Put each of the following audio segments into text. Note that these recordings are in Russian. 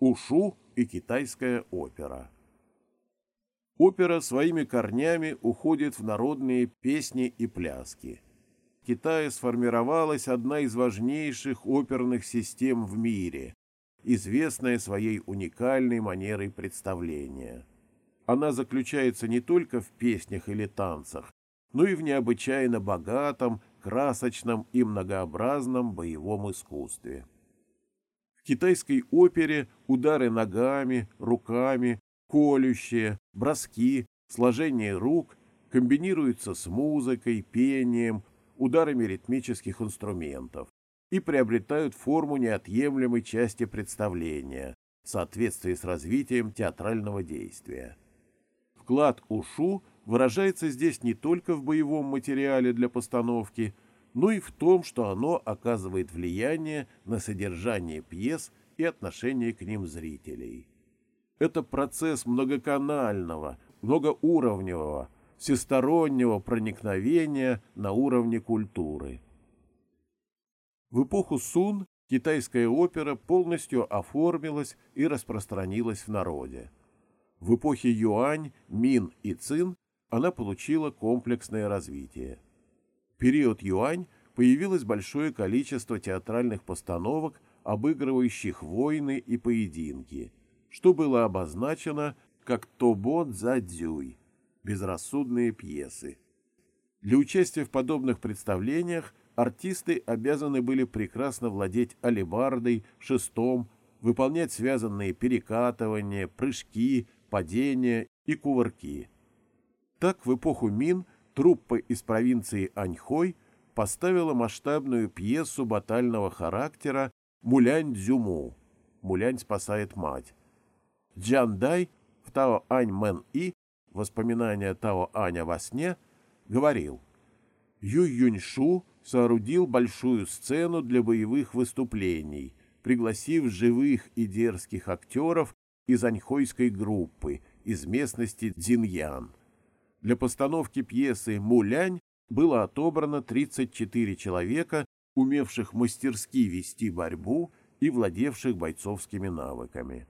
Ушу и китайская опера. Опера своими корнями уходит в народные песни и пляски. В Китае сформировалась одна из важнейших оперных систем в мире, известная своей уникальной манерой представления. Она заключается не только в песнях или танцах, но и в необычайно богатом, красочном и многообразном боевом искусстве. Китайской опере удары ногами, руками, колющие, броски, сложение рук комбинируются с музыкой, пением, ударами ритмических инструментов и приобретают форму неотъемлемой части представления в соответствии с развитием театрального действия. Вклад ушу выражается здесь не только в боевом материале для постановки, но и в том, что оно оказывает влияние на содержание пьес и отношение к ним зрителей. Это процесс многоканального, многоуровневого, всестороннего проникновения на уровне культуры. В эпоху Сун китайская опера полностью оформилась и распространилась в народе. В эпохе Юань, Мин и Цин она получила комплексное развитие. Период Юань появилось большое количество театральных постановок, обыгрывающих войны и поединки, что было обозначено как «тобо дзадзюй» – безрассудные пьесы. Для участия в подобных представлениях артисты обязаны были прекрасно владеть алебардой, шестом, выполнять связанные перекатывания, прыжки, падения и кувырки. Так в эпоху Мин труппа из провинции Аньхой поставила масштабную пьесу батального характера «Мулянь-Дзюму» «Мулянь спасает мать». Джан Дай в Тао Ань Мэн И «Воспоминания Тао Аня во сне» говорил Юй Юньшу соорудил большую сцену для боевых выступлений, пригласив живых и дерзких актеров из аньхойской группы из местности Дзиньян. Для постановки пьесы «Мулянь» было отобрано 34 человека, умевших мастерски вести борьбу и владевших бойцовскими навыками.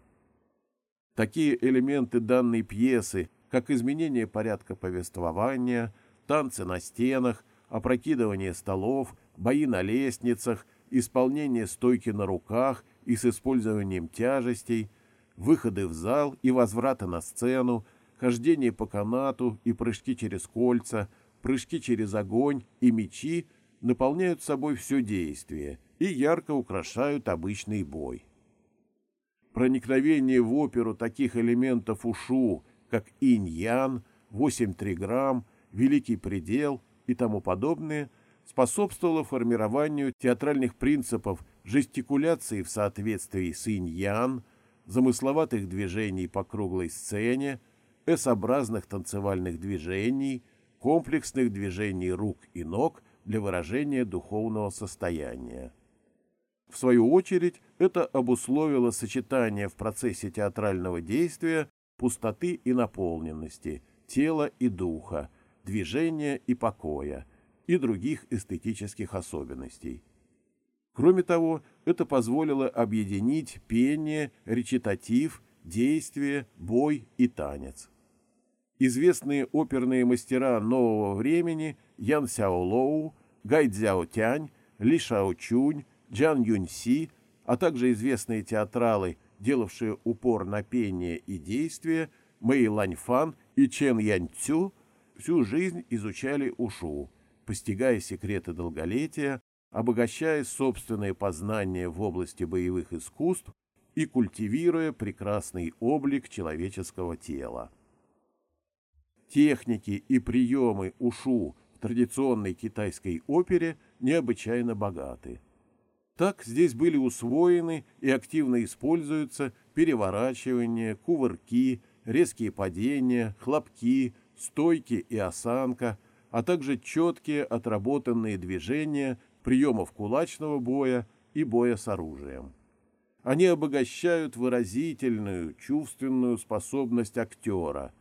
Такие элементы данной пьесы, как изменение порядка повествования, танцы на стенах, опрокидывание столов, бои на лестницах, исполнение стойки на руках и с использованием тяжестей, выходы в зал и возврата на сцену, хождение по канату и прыжки через кольца, прыжки через огонь и мечи наполняют собой все действие и ярко украшают обычный бой. Проникновение в оперу таких элементов ушу, как инь-ян, 8 триграмм, великий предел и тому подобное, способствовало формированию театральных принципов жестикуляции в соответствии с инь-ян, замысловатых движений по круглой сцене, S-образных танцевальных движений, комплексных движений рук и ног для выражения духовного состояния. В свою очередь, это обусловило сочетание в процессе театрального действия пустоты и наполненности, тела и духа, движения и покоя и других эстетических особенностей. Кроме того, это позволило объединить пение, речитатив, действие, бой и танец. Известные оперные мастера нового времени Ян Сяолоу, Гай Цзяо Тянь, Ли Шао Чунь, Джан Юнь Си, а также известные театралы, делавшие упор на пение и действие, Мэй Лань Фан и Чен Янь Цю, всю жизнь изучали ушу, постигая секреты долголетия, обогащая собственные познания в области боевых искусств и культивируя прекрасный облик человеческого тела. Техники и приемы ушу в традиционной китайской опере необычайно богаты. Так здесь были усвоены и активно используются переворачивания, кувырки, резкие падения, хлопки, стойки и осанка, а также четкие отработанные движения приемов кулачного боя и боя с оружием. Они обогащают выразительную, чувственную способность актера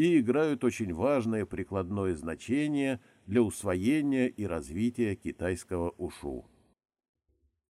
и играют очень важное прикладное значение для усвоения и развития китайского ушу.